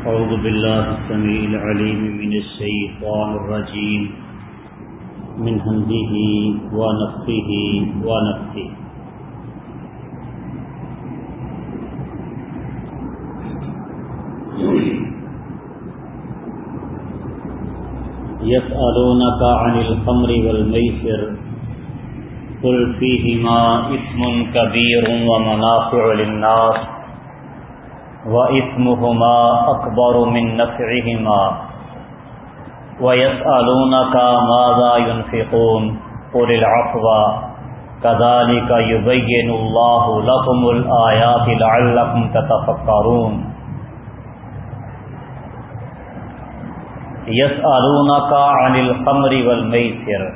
أعوذ بالله السميع العليم من الشيطان الرجيم. من همزه ونفخه ونفخه. يسألونك عن الخمر والميسر. قل فيهما إثم كبير ومنافع للناس. وإثمهما أكبر من نفعهما ويسألونك ماذا ينفقون قل العفو كذلك يبين الله لكم الآيات لعلكم تتفكرون يسألونك عن الخمر والميسر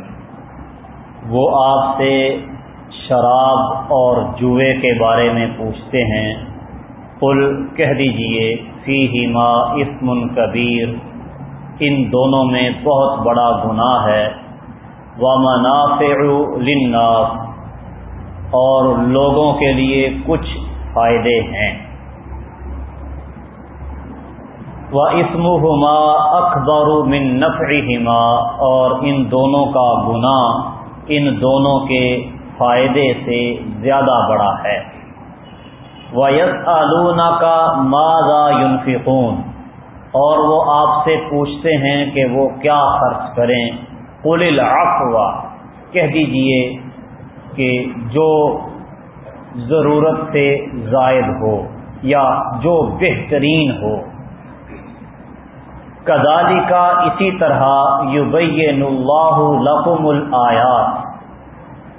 وہ آپ سے شراب اور جوئے کے بارے میں پوچھتے ہیں قل، کہہ دیجیے فی ہما اسم کبیر، ان دونوں میں بہت بڑا گناہ ہے و منافع للناس، اور لوگوں کے لیے کچھ فائدے ہیں۔ و اسم ہما اکبر من نفعہما، اور ان دونوں کا گناہ ان دونوں کے فائدے سے زیادہ بڑا ہے۔ ویس آلونا کا ماضا یونفقون اور وہ آپ سے پوچھتے ہیں کہ وہ کیا خرچ کریں۔ قل العفو کہہ دیجیے کہ جو ضرورت سے زائد ہو یا جو بہترین ہو۔ کدالی کا اسی طرح یبین اللہ لقم الآیات۔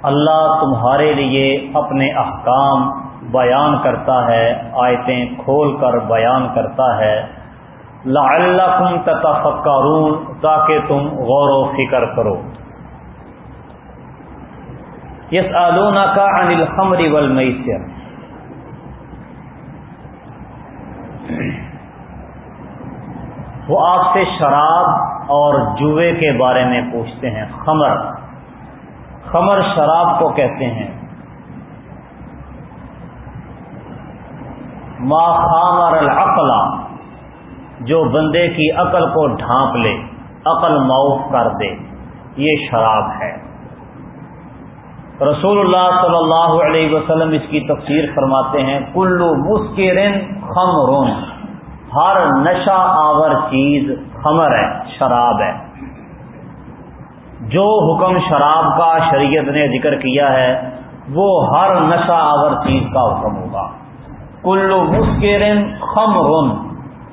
اللہ تمہارے لیے اپنے احکام بیان کرتا ہے، آیتیں کھول کر بیان کرتا ہے۔ لعلکم تتفکرون، تاکہ تم غور و فکر کرو۔ یس آلونا کا عن الخمر والمیسر۔ وہ آپ سے شراب اور جوئے کے بارے میں پوچھتے ہیں۔ خمر۔ خمر شراب کو کہتے ہیں۔ ما خامر العقلا جو بندے کی عقل کو ڈھانپ لے، عقل معاف کر دے، یہ شراب ہے۔ رسول اللہ صلی اللہ علیہ وسلم اس کی تفسیر فرماتے ہیں کلو مسکرن خمرون ہر نشہ آور چیز خمر ہے، شراب ہے۔ جو حکم شراب کا شریعت نے ذکر کیا ہے، وہ ہر نشہ آور چیز کا حکم ہوگا۔ کلو مسکر خمر،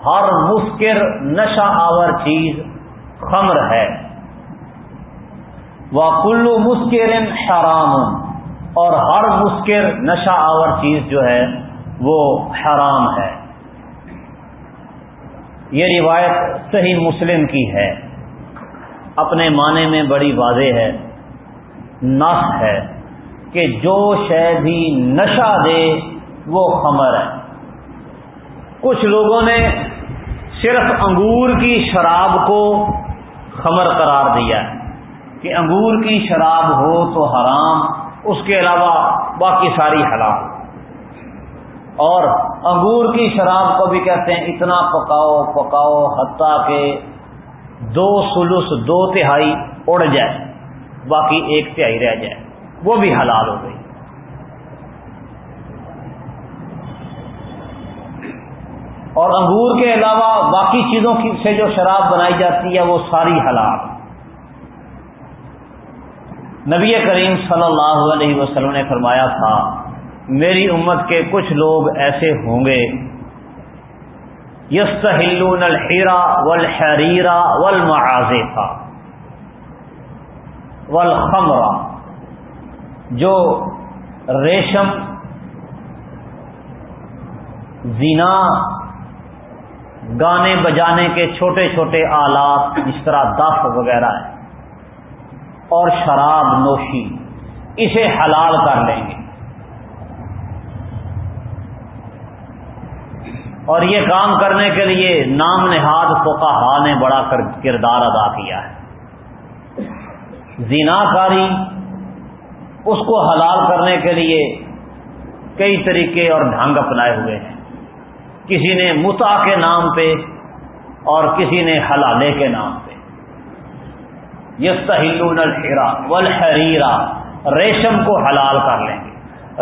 ہر مسکر نشہ آور چیز خمر ہے۔ وہ کلو مسکر حرام، اور ہر مسکر نشہ آور چیز جو ہے وہ حرام ہے۔ یہ روایت صحیح مسلم کی ہے۔ اپنے معنی میں بڑی واضح ہے۔ نس ہے کہ جو شے بھی نشہ دے وہ خمر ہے۔ کچھ لوگوں نے صرف انگور کی شراب کو خمر قرار دیا ہے۔ کہ انگور کی شراب ہو تو حرام، اس کے علاوہ باقی ساری حلال۔ اور انگور کی شراب کو بھی کہتے ہیں، اتنا پکاؤ پکاؤ حتیٰ کہ دو سلوس دو تہائی اڑ جائے، باقی ایک تہائی رہ جائے۔ وہ بھی حلال ہو گئی۔ اور انگور کے علاوہ باقی چیزوں کی سے جو شراب بنائی جاتی ہے وہ ساری حلال۔ نبی کریم صلی اللہ علیہ وسلم نے فرمایا تھا، میری امت کے کچھ لوگ ایسے ہوں گے۔ یستحلون الحیرا والحریرا والمعازفا والخمرا جو ریشم، زینا گانے بجانے کے چھوٹے چھوٹے آلات، جس طرح دف وغیرہ ہے اور شراب نوشی، اسے حلال کر لیں گے۔ اور یہ کام کرنے کے لیے نام نہاد فقہا نے بڑا کردار ادا کیا ہے۔ زینا کاری اس کو حلال کرنے کے لیے کئی طریقے اور ڈھنگ اپنائے ہوئے ہیں۔ کسی نے متا کے نام پہ اور کسی نے حلالے کے نام پہ۔ یس تہلون الحرا والحریرا، ریشم کو حلال کر لیں گے۔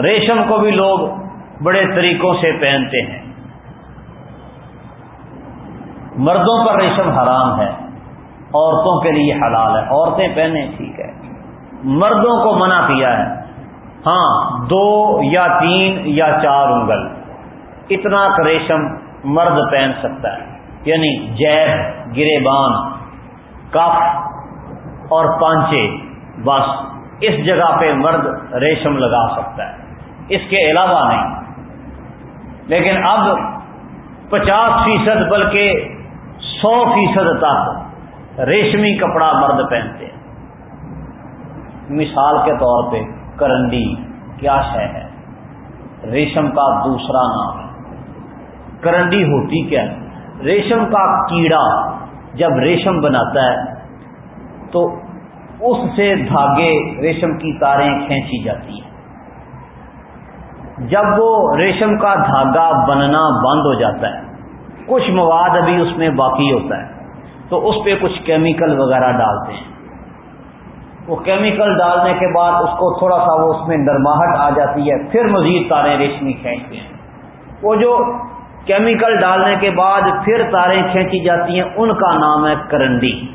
ریشم کو بھی لوگ بڑے طریقوں سے پہنتے ہیں۔ مردوں پر ریشم حرام ہے، عورتوں کے لیے حلال ہے۔ عورتیں پہنے ٹھیک ہے۔ مردوں کو منع کیا ہے۔ ہاں دو یا تین یا چار انگل۔ اتنا ریشم مرد پہن سکتا ہے۔ یعنی جیب گرے بان کف اور پانچے بس اس جگہ پہ مرد ریشم لگا سکتا ہے۔ اس کے علاوہ نہیں۔ لیکن اب پچاس فیصد بلکہ سو فیصد تک ریشمی کپڑا مرد پہنتے ہیں۔ مثال کے طور پہ، کرنڈی، کیا شہ ہے؟ ریشم کا دوسرا نام ہے۔ کرنڈی ہوتی کیا ہے ریشم کا کیڑا جب ریشم بناتا ہے تو اس سے دھاگے ریشم کی تاریں کھینچی جاتی ہیں جب وہ ریشم کا دھاگا بننا بند ہو جاتا ہے کچھ مواد ابھی اس میں باقی ہوتا ہے تو اس پہ کچھ کیمیکل وغیرہ ڈالتے ہیں وہ کیمیکل ڈالنے کے بعد اس کو تھوڑا سا وہ اس میں نرماہٹ آ جاتی ہے پھر مزید تاریں ریشمی کھینچتے ہیں وہ جو کیمیکل ڈالنے کے بعد پھر تاریں کھینچی جاتی ہیں، ان کا نام ہے کرنڈی۔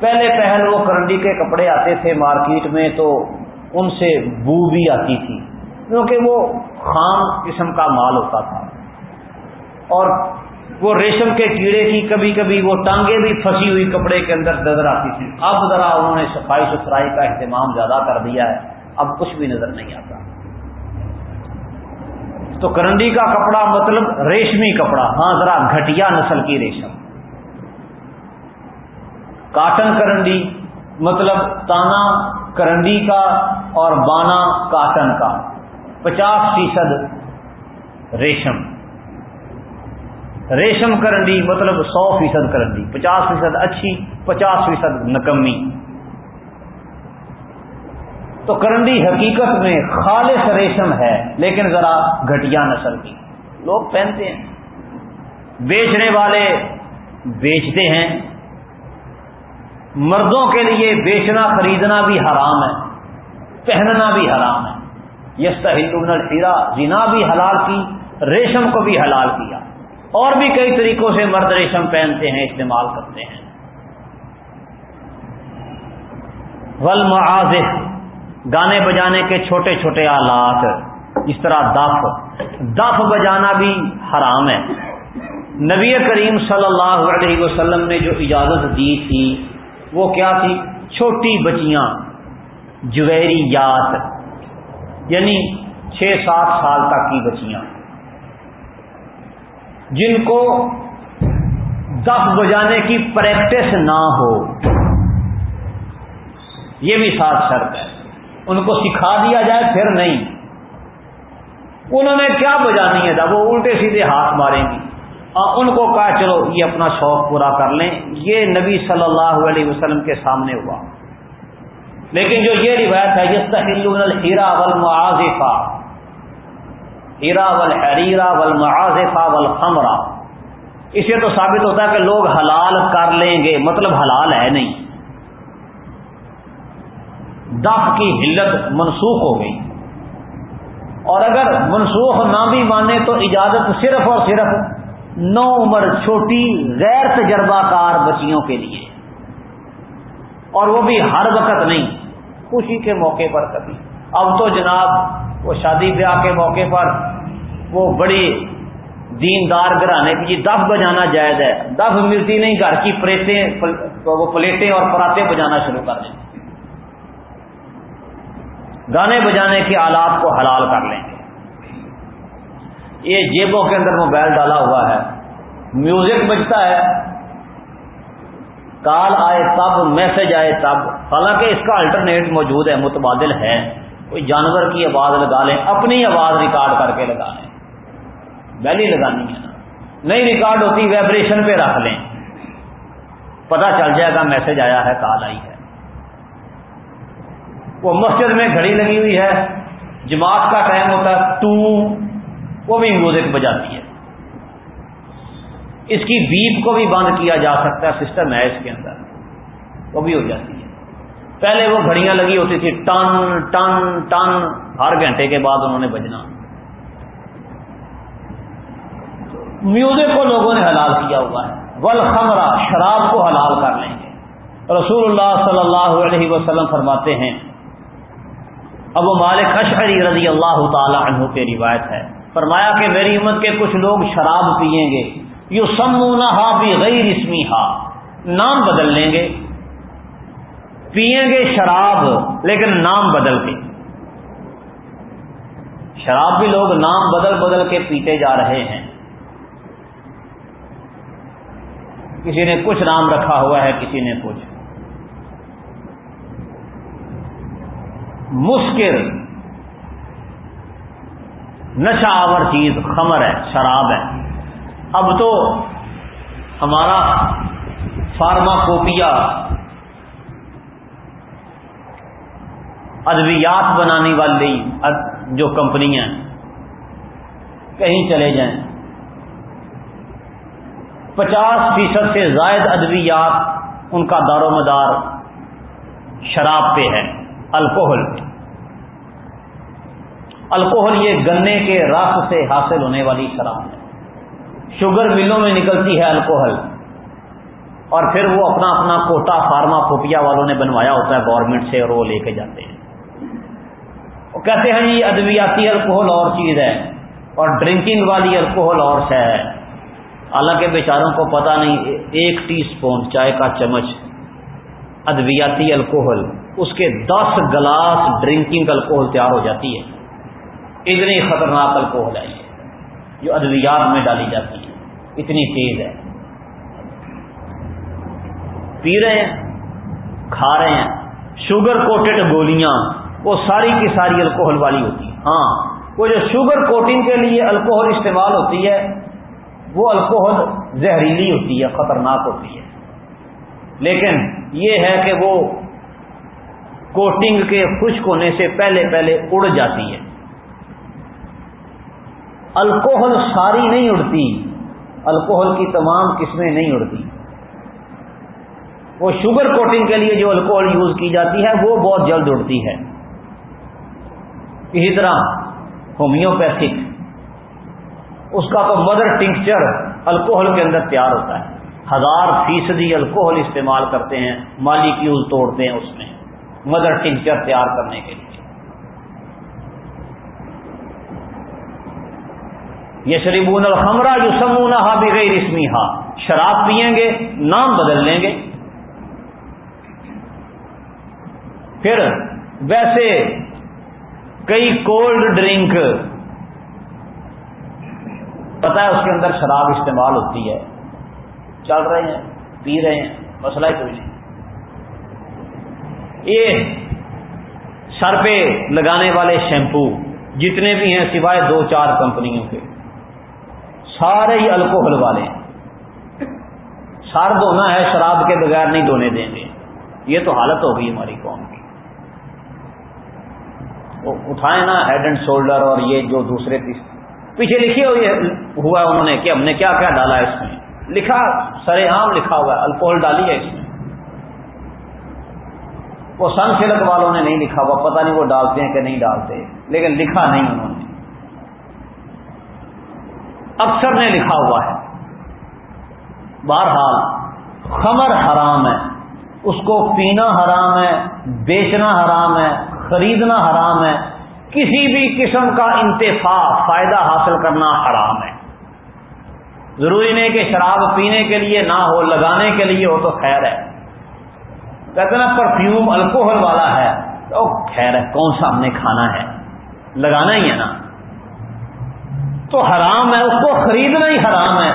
پہلے پہل وہ کرنڈی کے کپڑے آتے تھے مارکیٹ میں تو ان سے بو بھی آتی تھی، کیونکہ وہ خام قسم کا مال ہوتا تھا۔ اور وہ ریشم کے کیڑے کی کبھی کبھی وہ ٹانگیں بھی پھنسی ہوئی کپڑے کے اندر نظر آتی تھی۔ اب ذرا انہوں نے صفائی ستھرائی کا اہتمام زیادہ کر دیا ہے، اب کچھ بھی نظر نہیں آتا۔ تو کرنڈی کا کپڑا مطلب ریشمی کپڑا ہاں ذرا گھٹیا نسل کی ریشم۔ کاٹن کرنڈی مطلب تانا کرنڈی کا اور بانا کاٹن کا، پچاس فیصد ریشم۔ ریشم کرنڈی مطلب سو فیصد کرنڈی، پچاس فیصد اچھی، پچاس فیصد نکمی۔ تو کرنڈی حقیقت میں خالص ریشم ہے، لیکن ذرا گھٹیا نسل کی۔ لوگ پہنتے ہیں۔ بیچنے والے بیچتے ہیں۔ مردوں کے لیے بیچنا، خریدنا بھی حرام ہے۔ پہننا بھی حرام ہے۔ یس ہندو جنا بھی حلال کی، ریشم کو بھی حلال کیا۔ اور بھی کئی طریقوں سے مرد ریشم پہنتے ہیں، استعمال کرتے ہیں۔ ول گانے بجانے کے چھوٹے چھوٹے آلات، اس طرح دف۔ دف بجانا بھی حرام ہے۔ نبی کریم صلی اللہ علیہ وسلم نے جو اجازت دی تھی، وہ کیا تھی؟ چھوٹی بچیاں، جویری یات یعنی چھ سات سال تک کی بچیاں۔ جن کو دف بجانے کی پریکٹس نہ ہو، یہ بھی ساتھ شرط ہے۔ ان کو سکھا دیا جائے، پھر نہیں۔ انہوں نے کیا بجانی ہے؟ وہ الٹے سیدھے ہاتھ ماریں گی اور ان کو کہا، چلو، یہ اپنا شوق پورا کر لیں۔ یہ نبی صلی اللہ علیہ وسلم کے سامنے ہوا۔ لیکن جو یہ روایت ہے جس کا الحیرا والمعازفہ۔ ہیرا ول حریرا ول معذفا ول خمرا اسے تو ثابت ہوتا ہے کہ لوگ حلال کر لیں گے۔ مطلب حلال ہے نہیں۔ دف کی حلت منسوخ ہو گئی۔ اور اگر منسوخ نہ بھی مانے تو اجازت صرف اور صرف نو عمر چھوٹی غیر تجربہ کار بچیوں کے لیے۔ اور وہ بھی ہر وقت نہیں، خوشی کے موقع پر کبھی۔ اب تو جناب، وہ شادی بیاہ کے موقع پر وہ بڑی دیندار گرانے کی جی، دف بجانا جائز ہے۔ دف ملتی نہیں، گھر کی پلیٹیں وہ پلیٹیں اور پراتے بجانا شروع کر دیں۔ گانے بجانے کے آلات کو حلال کر لیں۔ گے یہ جیبوں کے اندر موبائل ڈالا ہوا ہے۔ میوزک بجتا ہے۔ کال آئے تب، میسج آئے تب۔ حالانکہ اس کا الٹرنیٹ موجود ہے، متبادل ہے۔ کوئی جانور کی آواز لگا لیں، اپنی آواز ریکارڈ کر کے لگا لیں۔ ویلی لگانی ہے۔ نا نہیں ریکارڈ ہوتی ویبریشن پہ رکھ لیں۔ پتا چل جائے گا، میسج آیا ہے، کال آئی ہے۔ وہ مسجد میں گھڑی لگی ہوئی ہے، جماعت کا ٹائم ہوتا ہے تو، وہ بھی میوزک بجاتی ہے۔ اس کی بیپ کو بھی بند کیا جا سکتا ہے، سسٹم ہے اس کے اندر۔ وہ بھی ہو جاتی ہے۔ پہلے وہ گھڑیاں لگی ہوتی تھی ٹن ٹن ٹن۔ ہر گھنٹے کے بعد انہوں نے بجنا۔ میوزک کو لوگوں نے حلال کیا ہوا ہے۔ ول خمرہ شراب کو حلال کر لیں گے۔ رسول اللہ صلی اللہ علیہ وسلم فرماتے ہیں ابو مالک اشعری رضی اللہ تعالی عنہ کی روایت ہے۔ فرمایا کہ میری امت کے کچھ لوگ شراب پیئیں گے۔ یو سمونا بھی غیر اسمی ہا نام بدل لیں گے۔ پیئیں گے شراب، لیکن نام بدل کے۔ شراب بھی لوگ نام بدل بدل کے پیتے جا رہے ہیں۔ کسی نے کچھ نام رکھا ہوا ہے، کسی نے کچھ۔ مسکر نشہ آور چیز، خمر ہے، شراب ہے۔ اب تو ہمارا فارما کوپیا ادویات بنانے والی جو کمپنیاں کہیں چلے جائیں۔ پچاس فیصد سے زائد ادویات ان کا دار و مدار شراب پہ ہے۔ الکوہل۔ الکوہل یہ گنے کے رس سے حاصل ہونے والی شراب ہے۔ شوگر ملوں میں نکلتی ہے الکوہل۔ اور پھر وہ اپنا اپنا کوٹا فارما پوپیا والوں نے بنوایا ہوتا ہے گورنمنٹ سے اور وہ لے کے جاتے ہیں۔ وہ کہتے ہیں یہ ادویاتی الکوہل اور چیز ہے اور ڈرنکنگ والی الکوہل اور ہے۔ حالانکہ بیچاروں کو پتا نہیں، ایک ٹی اسپون چائے کا چمچ، ادویاتی الکوہل۔ اس کے دس گلاس ڈرنکنگ الکوہل تیار ہو جاتی ہے۔ اتنی خطرناک الکوہل ہے یہ، جو ادویات میں ڈالی جاتی ہے۔ اتنی تیز ہے۔ پی رہے ہیں، کھا رہے ہیں۔ شوگر کوٹڈ گولیاں، وہ ساری کی ساری الکوہل والی ہوتی ہے ہاں وہ جو شوگر کوٹنگ کے لیے الکوہل استعمال ہوتی ہے، وہ الکوہل زہریلی ہوتی ہے، خطرناک ہوتی ہے۔ لیکن یہ ہے کہ وہ کوٹنگ کے خشک ہونے سے پہلے پہلے اڑ جاتی ہے الکوہل ساری نہیں اڑتی۔ الکوہل کی تمام قسمیں نہیں اڑتی۔ وہ شوگر کوٹنگ کے لیے جو الکوہل یوز کی جاتی ہے، وہ بہت جلد اڑتی ہے۔ اسی طرح ہومیوپیتھک، اس کا تو مدر ٹنکچر الکوہل کے اندر تیار ہوتا ہے۔ ہزار فیصدی الکوہل استعمال کرتے ہیں مالیکیوز توڑتے ہیں اس میں۔ مدر ٹنکچر تیار کرنے کے لیے۔ یہ شریبون الخمرہ جو سمونا ہا بھی رسمی شراب پئیں گے، نام بدل لیں گے۔ پھر ویسے کئی کولڈ ڈرنک پتا ہے اس کے اندر شراب استعمال ہوتی ہے۔ چل رہے ہیں، پی رہے ہیں، مسئلہ کوئی نہیں۔ یہ سر پہ لگانے والے شیمپو جتنے بھی ہیں سوائے دو چار کمپنیوں کے، سارے ہی الکوہل والے سر دھونا ہے، شراب کے بغیر نہیں دھونے دیں گے۔ یہ تو حالت ہوگی ہماری قوم کی۔ اٹھائے نا ہیڈ اینڈ شولڈر اور یہ جو دوسرے پیچھے لکھے ہوا ہے انہوں نے کہ ہم نے کیا کیا ڈالا ہے اس میں۔ لکھا، سر عام لکھا ہوا ہے، الکوہل ڈالی ہے اس میں۔ وہ سن سلک والوں نے نہیں لکھا ہوا پتہ نہیں وہ ڈالتے ہیں کہ نہیں ڈالتے، لیکن لکھا نہیں انہوں نے۔ اکثر نے لکھا ہوا ہے۔ بہرحال، خمر حرام ہے، اس کو پینا حرام ہے، بیچنا حرام ہے، خریدنا حرام ہے، کسی بھی قسم کا انتفاع، فائدہ حاصل کرنا حرام ہے۔ ضروری نہیں کہ شراب پینے کے لیے نہ ہو، لگانے کے لیے ہو تو خیر ہے۔ کہتے نا پرفیوم الکوہل والا ہے۔ تو خیر ہے، کون سا ہم نے کھانا ہے؟ لگانا ہی ہے نا۔ تو حرام ہے، اس کو خریدنا ہی حرام ہے۔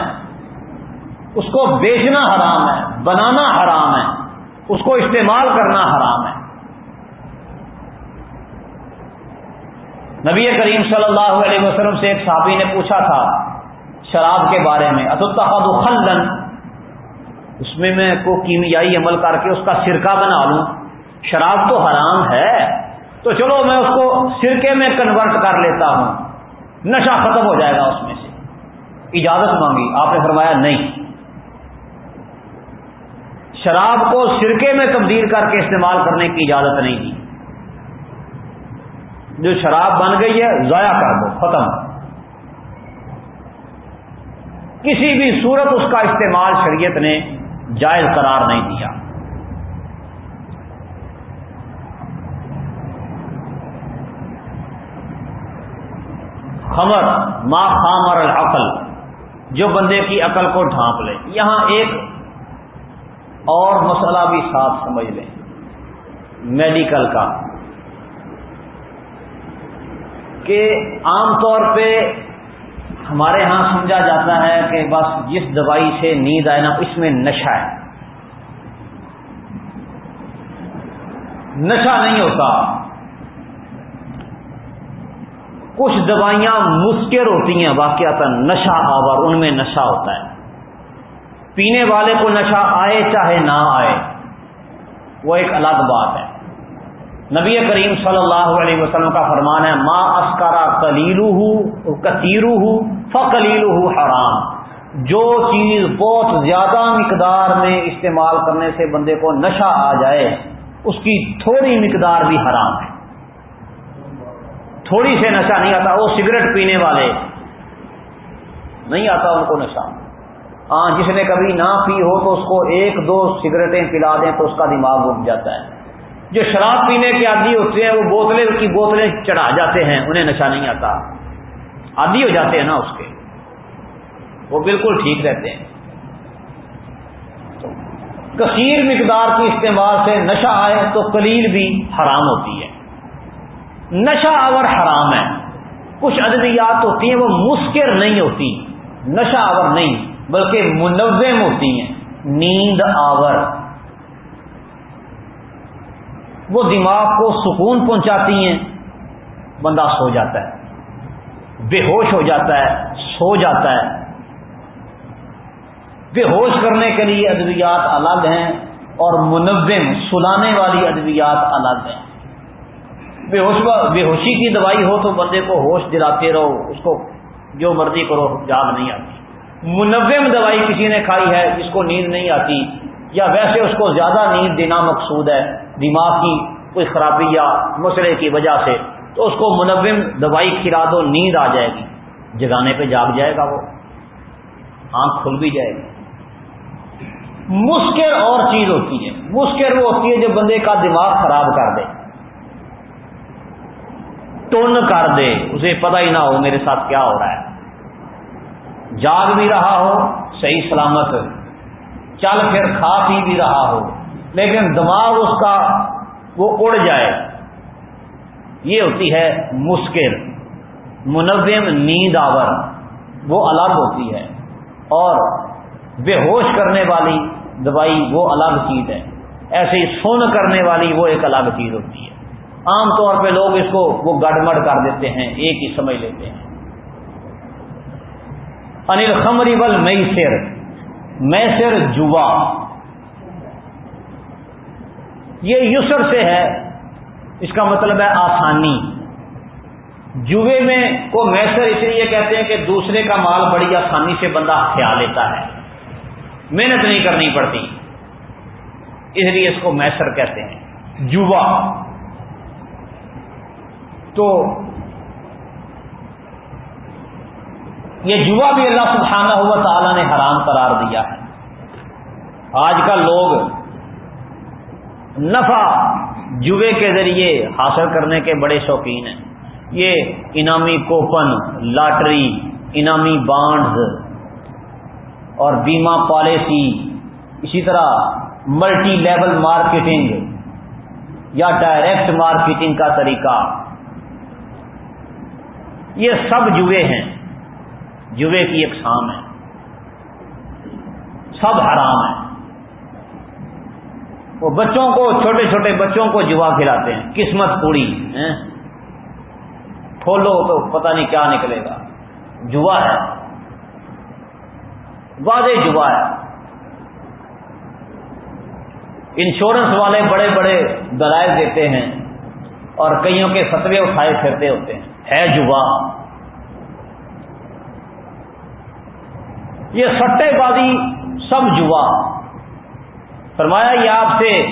اس کو بیچنا حرام ہے، بنانا حرام ہے۔ اس کو استعمال کرنا حرام ہے۔ نبی کریم صلی اللہ علیہ وسلم سے ایک صحابی نے پوچھا تھا شراب کے بارے میں اتحاد خلدن اس میں میں کو کیمیائی عمل کر کے اس کا سرکہ بنا لوں۔ شراب تو حرام ہے۔ تو چلو میں اس کو سرکے میں کنورٹ کر لیتا ہوں۔ نشہ ختم ہو جائے گا اس میں سے۔ اجازت مانگی۔ آپ نے فرمایا نہیں۔ شراب کو سرکے میں تبدیل کر کے استعمال کرنے کی اجازت نہیں دی۔ جو شراب بن گئی ہے، ضائع کر دو۔ ختم۔ کسی بھی صورت اس کا استعمال شریعت نے جائز قرار نہیں دیا۔ خمر ما خامر العقل، جو بندے کی عقل کو ڈھانپ لے۔ یہاں ایک اور مسئلہ بھی ساتھ سمجھ لیں۔ میڈیکل کا۔ کہ عام طور پہ ہمارے ہاں سمجھا جاتا ہے کہ بس جس دوائی سے نیند آئے نا، اس میں نشہ ہے۔ نشہ نہیں ہوتا۔ کچھ دوائیاں مسکر ہوتی ہیں واقعات نشہ آور، ان میں نشہ ہوتا ہے۔ پینے والے کو نشہ آئے چاہے نہ آئے، وہ ایک الگ بات ہے۔ نبی کریم صلی اللہ علیہ وسلم کا فرمان ہے ماں اسکارا کلیلو ہوں کتیرو حرام. جو چیز بہت زیادہ مقدار میں استعمال کرنے سے بندے کو نشہ آ جائے، اس کی تھوڑی مقدار بھی حرام ہے۔ تھوڑی سے نشہ نہیں آتا، وہ سگریٹ پینے والے نہیں آتا، ان کو نشہ۔ ہاں جس نے کبھی نہ پی ہو تو اس کو ایک دو سگریٹیں پلا دیں تو اس کا دماغ اٹھ جاتا ہے۔ جو شراب پینے کے عادی ہوتے ہیں، وہ بوتلیں کی بوتلیں چڑھا جاتے ہیں، انہیں نشہ نہیں آتا۔ عادی ہو جاتے ہیں نا اس کے۔ وہ بالکل ٹھیک رہتے ہیں۔ کثیر مقدار کی استعمال سے نشہ آئے تو کلیل بھی حرام ہوتی ہے۔ نشہ آور حرام ہے۔ کچھ ادویات ہوتی ہیں، وہ مسکر نہیں ہوتی۔ نشہ آور نہیں، بلکہ منظم ہوتی ہیں۔ نیند آور۔ وہ دماغ کو سکون پہنچاتی ہیں، بندہ سو جاتا ہے، بے ہوش ہو جاتا ہے، سو جاتا ہے۔ بے ہوش کرنے کے لیے ادویات الگ ہیں اور منظم سلانے والی ادویات الگ ہیں۔ بے ہوش بے ہوشی کی دوائی ہو تو بندے کو ہوش دلاتے رہو، اس کو جو مرضی کرو جاگ نہیں آتی۔ منوم دوائی کسی نے کھائی ہے جس کو نیند نہیں آتی، یا ویسے اس کو زیادہ نیند دینا مقصود ہے۔ دماغ کی کوئی خرابی یا مسئلے کی وجہ سے تو اس کو منوم دوائی کھلا دو، نیند آ جائے گی۔ جگانے پہ جاگ جائے گا وہ۔ آنکھ کھل بھی جائے گی۔ مسکر اور چیز ہوتی ہے مسکر وہ ہوتی ہے جو بندے کا دماغ خراب کر دے۔ ٹون کر دے۔ اسے پتہ ہی نہ ہو میرے ساتھ کیا ہو رہا ہے۔ جاگ بھی رہا ہو، صحیح سلامت۔ چل پھر کھا پی بھی رہا ہو۔ لیکن دماغ اس کا وہ اڑ جائے۔ یہ ہوتی ہے مسکر منظم نیند آور، وہ الگ ہوتی ہے۔ اور بے ہوش کرنے والی دوائی وہ الگ چیز ہے۔ ایسے ہی کرنے والی وہ ایک الگ چیز ہوتی ہے۔ عام طور پہ لوگ اس کو وہ گڑمڑ کر دیتے ہیں، ایک ہی سمجھ لیتے ہیں۔ انل خمری بل مئی سر میں سر جوا۔ یہ یسر سے ہے۔ اس کا مطلب ہے آسانی۔ جوے میں کو میسر اس لیے کہتے ہیں کہ دوسرے کا مال بڑی آسانی سے بندہ خیال لیتا ہے۔ محنت نہیں کرنی پڑتی۔ اس لیے اس کو میسر کہتے ہیں۔ جوا تو یہ جوا بھی اللہ سبحانہ ہوا تعالیٰ نے حرام قرار دیا ہے۔ آج کل لوگ نفع جوے کے ذریعے حاصل کرنے کے بڑے شوقین ہیں۔ یہ انعامی کوپن، لاٹری، انعامی بانڈز اور بیمہ پالیسی، اسی طرح ملٹی لیول مارکیٹنگ یا ڈائریکٹ مارکیٹنگ کا طریقہ۔ یہ سب جوے ہیں۔ جوے کی اقسام ہے۔ سب حرام ہے وہ بچوں کو، چھوٹے چھوٹے بچوں کو جوا کھلاتے ہیں۔ قسمت پوری کھولو تو پتہ نہیں کیا نکلے گا۔ جوا ہے۔ واضح جوا ہے۔ انشورنس والے بڑے بڑے دلائل دیتے ہیں اور کئیوں کے فتوے اٹھائے پھرتے ہوتے ہیں۔ ہے جوا۔ یہ سٹے بازی سب جوا۔ فرمایا، یہ آپ سے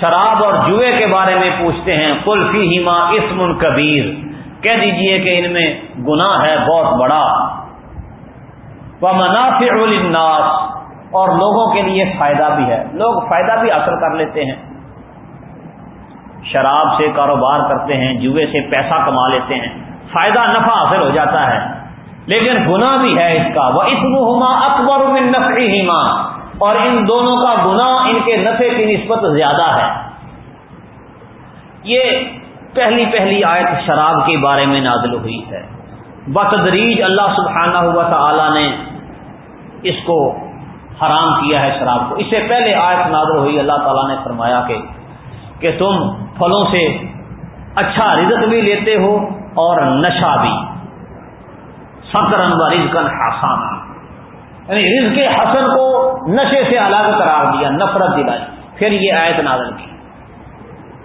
شراب اور جوئے کے بارے میں پوچھتے ہیں۔ کلفی ہیما اسم کبیر۔ کہہ دیجیے کہ ان میں گناہ ہے بہت بڑا۔ وہ منافع الناس اور لوگوں کے لیے فائدہ بھی ہے۔ لوگ فائدہ بھی حاصل کر لیتے ہیں۔ شراب سے کاروبار کرتے ہیں، جوئے سے پیسہ کما لیتے ہیں۔ فائدہ نفع حاصل ہو جاتا ہے۔ لیکن گنا بھی ہے اس کا۔ وہ اسم ہوما اکبر نفری ہیما اور ان دونوں کا گنا ان کے نفے کی نسبت زیادہ ہے۔ یہ پہلی پہلی آیت شراب کے بارے میں نازل ہوئی ہے۔ بتدریج اللہ سبحانہ ہوا تھا نے اس کو حرام کیا ہے شراب کو۔ اس سے پہلے آیت نازل ہوئی، اللہ تعالیٰ نے فرمایا کہ کہ تم پھلوں سے اچھا رزق بھی لیتے ہو اور نشہ بھی۔ سکرن و رزقن حسان یعنی رزق حسن کو نشے سے الگ قرار دیا، نفرت دلائی۔ پھر یہ آیت نازل کی۔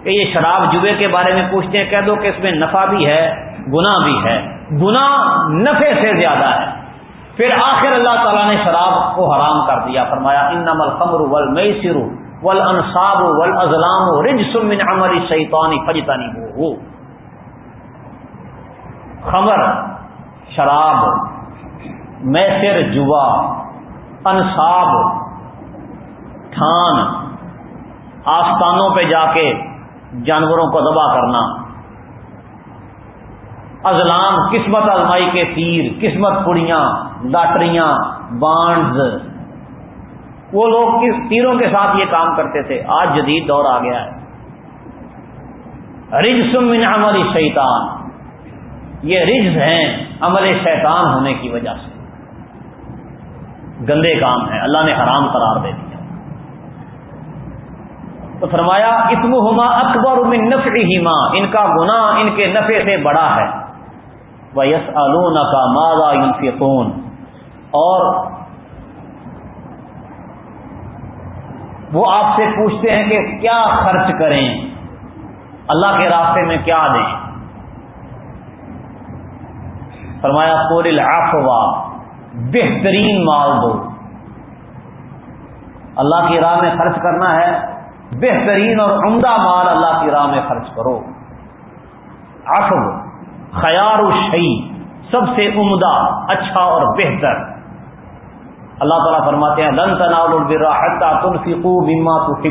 کہ یہ شراب جبے کے بارے میں پوچھتے ہیں، کہہ دو کہ اس میں نفع بھی ہے گنا بھی ہے۔ گنا نفے سے زیادہ ہے۔ پھر آخر اللہ تعالیٰ نے شراب کو حرام کر دیا، فرمایا ان نمل خمر ول مئی سرو ول انصاب ول ازلام رج سمن عمری شیطانی فجتانی خمر، شراب میسر، جوا، انصاب، تھان، آستانوں پہ جا کے جانوروں کو دبا کرنا۔ ازلام، قسمت ازمائی کے تیر، قسمت پڑیاں، لاٹریاں، بانڈز۔ وہ لوگ کس تیروں کے ساتھ یہ کام کرتے تھے؟ آج جدید دور آ گیا ہے۔ رج من عمل شیطان۔ یہ رجز ہیں عمل شیطان ہونے کی وجہ سے۔ گندے کام ہیں، اللہ نے حرام قرار دے دیا۔ تو فرمایا اتم ہوما اکبر من نفع ہیما ان کا گنا ان کے نفع سے بڑا ہے۔ وہ یس کا ماضا یونفون اور وہ آپ سے پوچھتے ہیں کہ کیا خرچ کریں۔ اللہ کے راستے میں کیا دیں۔ فرمایا پور العفوا بہترین مال دو۔ اللہ کی راہ میں خرچ کرنا ہے، بہترین اور عمدہ مال اللہ کی راہ میں خرچ کرو۔ اخب خیار شہی سب سے عمدہ اچھا اور بہتر۔ اللہ تعالیٰ فرماتے ہیں، لن تنا تم فکو بیما تو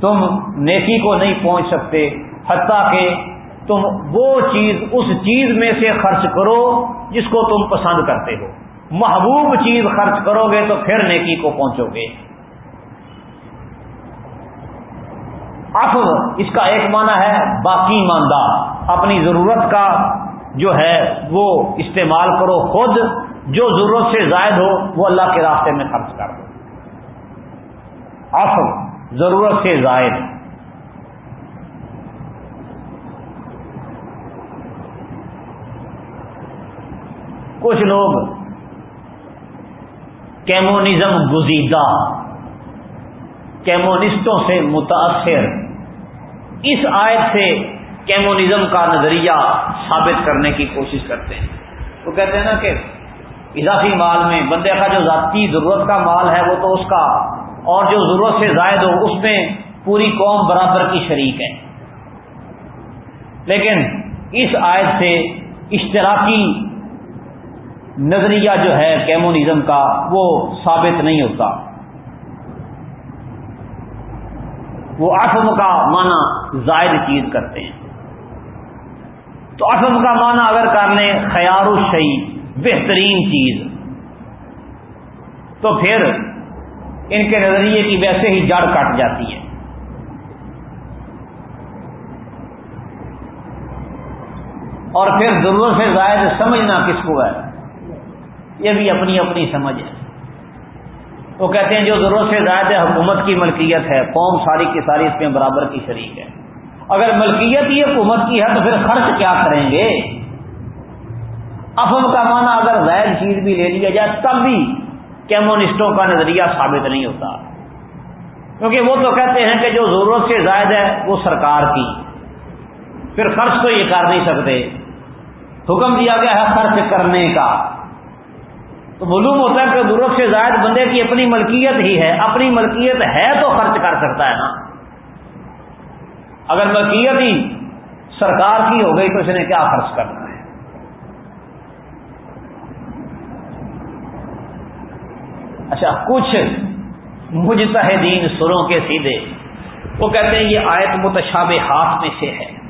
تم نیکی کو نہیں پہنچ سکتے، حتیٰ کہ تم وہ چیز اس چیز میں سے خرچ کرو جس کو تم پسند کرتے ہو۔ محبوب چیز خرچ کرو گے تو پھر نیکی کو پہنچو گے۔ افو اس کا ایک معنی ہے باقی ماندہ اپنی ضرورت کا جو ہے وہ استعمال کرو خود، جو ضرورت سے زائد ہو وہ اللہ کے راستے میں خرچ کر دو۔ افو ضرورت سے زائد۔ کچھ لوگ کیمونزم گزیدہ، کیمونسٹوں سے متاثر۔ اس آیت سے کیمونزم کا نظریہ ثابت کرنے کی کوشش کرتے ہیں۔ وہ کہتے ہیں نا کہ اضافی مال میں بندے کا جو ذاتی ضرورت کا مال ہے وہ تو اس کا، اور جو ضرورت سے زائد ہو اس میں پوری قوم برابر کی شریک ہے۔ لیکن اس آیت سے اشتراکی نظریہ جو ہے کیمونزم کا وہ ثابت نہیں ہوتا۔ وہ افم کا معنی زائد چیز کرتے ہیں۔ تو افم کا معنی اگر کر لیں خیار الشعی بہترین چیز۔ تو پھر ان کے نظریے کی ویسے ہی جڑ کٹ جاتی ہے۔ اور پھر ضرورت سے زائد سمجھنا کس کو ہے؟ یہ بھی اپنی اپنی سمجھ ہے۔ وہ کہتے ہیں جو ضرورت سے زائد ہے، حکومت کی ملکیت ہے، قوم ساری کی ساری اس میں برابر کی شریک ہے۔ اگر ملکیت ہی حکومت کی ہے تو پھر خرچ کیا کریں گے؟ افم کا معنی اگر زائد چیز بھی لے لیا جائے تب بھی کیمونسٹوں کا نظریہ ثابت نہیں ہوتا۔ کیونکہ وہ تو کہتے ہیں کہ جو ضرورت سے زائد ہے وہ سرکار کی۔ پھر خرچ تو یہ کر نہیں سکتے۔ حکم دیا گیا ہے خرچ کرنے کا۔ تو معلوم ہوتا ہے کہ ضرورت سے زائد بندے کی اپنی ملکیت ہی ہے، اپنی ملکیت ہے تو خرچ کر سکتا ہے نا۔ اگر ملکیت ہی سرکار کی ہو گئی تو اس نے کیا خرچ کرنا ہے؟ اچھا کچھ مجتہدین سروں کے سیدھے، وہ کہتے ہیں یہ آیت متشاب ہاتھ میں سے ہے۔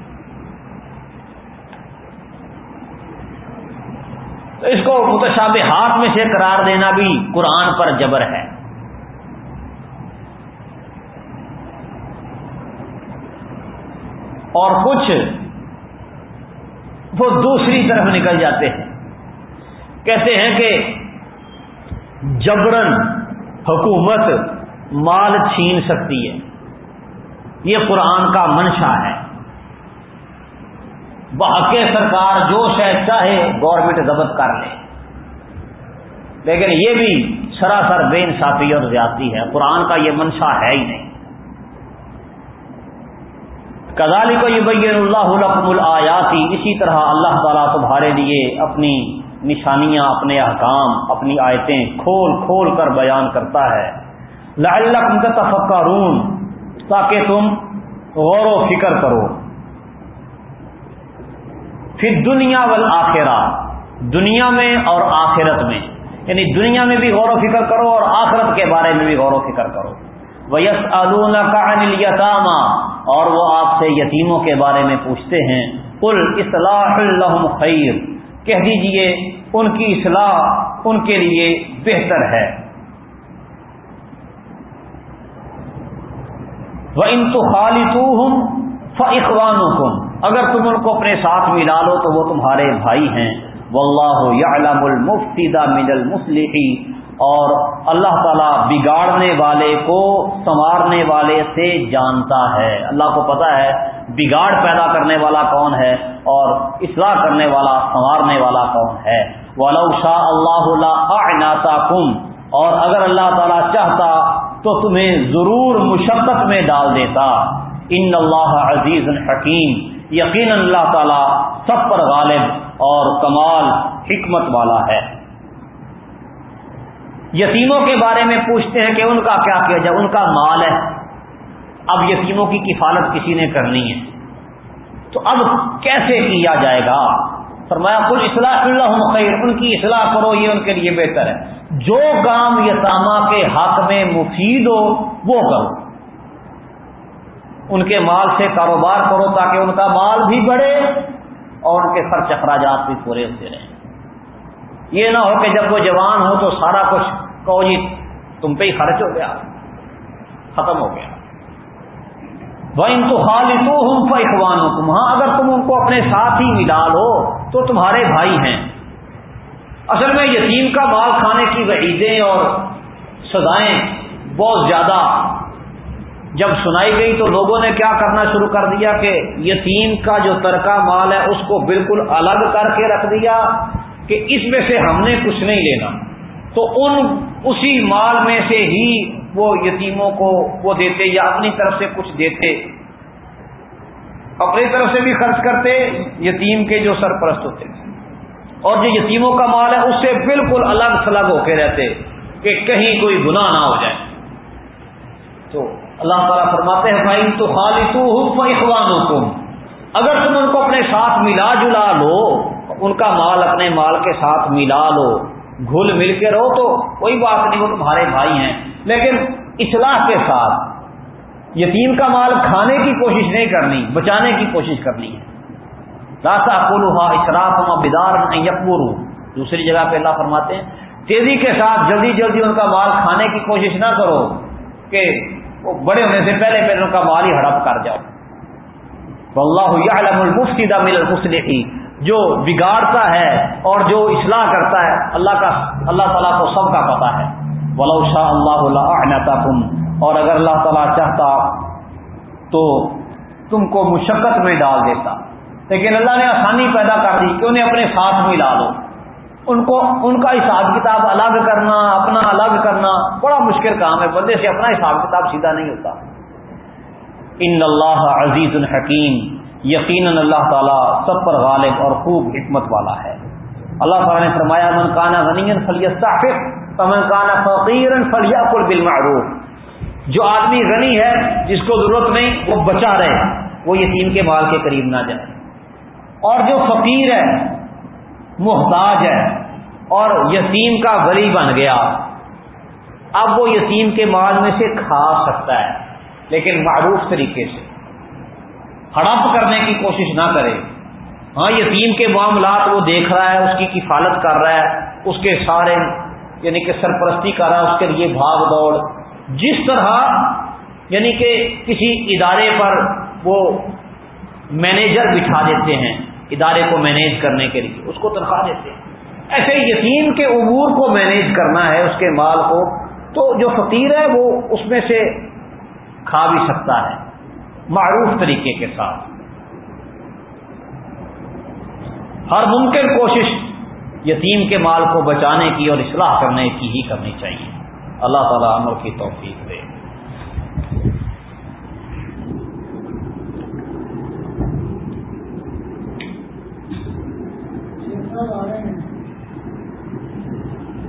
تو اس کو متشاب ہاتھ میں سے قرار دینا بھی قرآن پر جبر ہے۔ اور کچھ وہ دوسری طرف نکل جاتے ہیں۔ کہتے ہیں کہ جبرن حکومت مال چھین سکتی ہے۔ یہ قرآن کا منشا ہے۔ بحق سرکار جو شاید چاہے گورنمنٹ ضبط کر لے۔ لیکن یہ بھی سراسر بے انصافی اور زیادتی ہے۔ قرآن کا یہ منشا ہے ہی نہیں۔ کزالی کو یہ بین اللہ الحکم الیاتی اسی طرح اللہ تعالیٰ تمہارے لیے اپنی نشانیاں، اپنے احکام، اپنی آیتیں کھول کھول کر بیان کرتا ہے۔ لعلکم تتفکرون، تاکہ تم غور و فکر کرو۔ پھر دنیا والآخرہ، دنیا میں اور آخرت میں۔ یعنی دنیا میں بھی غور و فکر کرو اور آخرت کے بارے میں بھی غور و فکر کرو۔ ویس الما اور وہ آپ سے یتیموں کے بارے میں پوچھتے ہیں۔ قل اصلاح الحم خیر کہہ دیجیے ان کی اصلاح ان کے لیے بہتر ہے۔ وہ ان تو خالی تو اگر تم ان کو اپنے ساتھ ملا لو تو وہ تمہارے بھائی ہیں۔ واللہ یعلم المفسد من المصلح۔ اور اللہ تعالیٰ بگاڑنے والے کو سنوارنے والے سے جانتا ہے۔ اللہ کو پتا ہے بگاڑ پیدا کرنے والا کون ہے اور اصلاح کرنے والا، سنوارنے والا کون ہے۔ ولو شاء اللہ کم اور اگر اللہ تعالیٰ چاہتا تو تمہیں ضرور مشقت میں ڈال دیتا۔ ان اللہ عزیز الحکیم یقین اللہ تعالیٰ سب پر غالب اور کمال حکمت والا ہے۔ یتیموں کے بارے میں پوچھتے ہیں کہ ان کا کیا کیا جائے، ان کا مال ہے۔ اب یتیموں کی کفالت کسی نے کرنی ہے۔ تو اب کیسے کیا جائے گا؟ فرمایا کل اصلاح اللہ خیر ان کی اصلاح کرو، یہ ان کے لیے بہتر ہے۔ جو کام یتامہ کے حق میں مفید ہو، وہ کرو۔ ان کے مال سے کاروبار کرو تاکہ ان کا مال بھی بڑھے اور ان کے خرچ اخراجات بھی پورے ہوتے رہیں۔ یہ نہ ہو کہ جب وہ جوان ہو تو سارا کچھ کہو جی تم پہ ہی خرچ ہو گیا، ختم ہو گیا۔ وہ ان تو خالی تو ہوں اخوان ہو ہاں اگر تم ان کو اپنے ساتھ ہی ملا لو تو تمہارے بھائی ہیں۔ اصل میں یتیم کا مال کھانے کی وعیدیں اور سزائیں بہت زیادہ جب سنائی گئی تو لوگوں نے کیا کرنا شروع کر دیا کہ یتیم کا جو ترکہ مال ہے اس کو بالکل الگ کر کے رکھ دیا کہ اس میں سے ہم نے کچھ نہیں لینا۔ تو ان اسی مال میں سے ہی وہ یتیموں کو وہ دیتے یا اپنی طرف سے کچھ دیتے۔ اپنی طرف سے بھی خرچ کرتے، یتیم کے جو سرپرست ہوتے۔ اور جو یتیموں کا مال ہے اس سے بالکل الگ تھلگ ہو کے رہتے کہ کہیں کوئی گناہ نہ ہو جائے۔ تو اللہ تعالیٰ فرماتے ہیں بھائی تو خالی تو اخوان اگر تم ان کو اپنے ساتھ ملا جلا لو، ان کا مال اپنے مال کے ساتھ ملا لو، گھل مل کے رہو تو کوئی بات نہیں، وہ تمہارے بھائی ہیں۔ لیکن اصلاح کے ساتھ یتیم کا مال کھانے کی کوشش نہیں کرنی، بچانے کی کوشش کرنی ہے۔ راسا کولوہا اشراف بدار یکبر دوسری جگہ پہ اللہ فرماتے ہیں، تیزی کے ساتھ جلدی جلدی ان کا مال کھانے کی کوشش نہ کرو کہ وہ بڑے ہونے سے پہلے پہلے ان کا مال ہی ہڑپ کر جاؤ۔ اللہ یعلم المفسد من المصلح جو بگاڑتا ہے اور جو اصلاح کرتا ہے، اللہ کا اللہ تعالیٰ کو سب کا پتا ہے۔ ولو شاء اللہ اور اگر اللہ تعالیٰ چاہتا تو تم کو مشقت میں ڈال دیتا۔ لیکن اللہ نے آسانی پیدا کر دی کہ انہیں اپنے ساتھ میں لا دو۔ ان کو ان کا حساب کتاب الگ کرنا، اپنا الگ کرنا بڑا مشکل کام ہے۔ بندے سے اپنا حساب کتاب سیدھا نہیں ہوتا۔ ان اللہ عزیز الحکیم یقیناً اللہ تعالیٰ سب پر غالب اور خوب حکمت والا ہے۔ اللہ تعالیٰ نے فرمایا، من کانا غنی فلیستعفف، فمن کانا فقیر فلیاکل بالمعروف۔ جو آدمی غنی ہے، جس کو ضرورت نہیں، وہ بچا رہے۔ وہ یتیم کے مال کے قریب نہ جائے۔ اور جو فقیر ہے محتاج ہے اور یتیم کا غریب بن گیا۔ اب وہ یتیم کے مال میں سے کھا سکتا ہے، لیکن معروف طریقے سے۔ ہڑپ کرنے کی کوشش نہ کرے۔ ہاں یتیم کے معاملات وہ دیکھ رہا ہے، اس کی کفالت کر رہا ہے، اس کے سارے یعنی کہ سرپرستی کر رہا ہے، اس کے لیے بھاگ دوڑ۔ جس طرح یعنی کہ کسی ادارے پر وہ مینیجر بٹھا دیتے ہیں ادارے کو مینیج کرنے کے لیے، اس کو تنخواہ دیتے ہیں۔ ایسے یتیم کے امور کو مینیج کرنا ہے اس کے مال کو، تو جو فقیر ہے وہ اس میں سے کھا بھی سکتا ہے، معروف طریقے کے ساتھ۔ ہر ممکن کوشش یتیم کے مال کو بچانے کی اور اصلاح کرنے کی ہی کرنی چاہیے۔ اللہ تعالیٰ عمر کی توفیق دے۔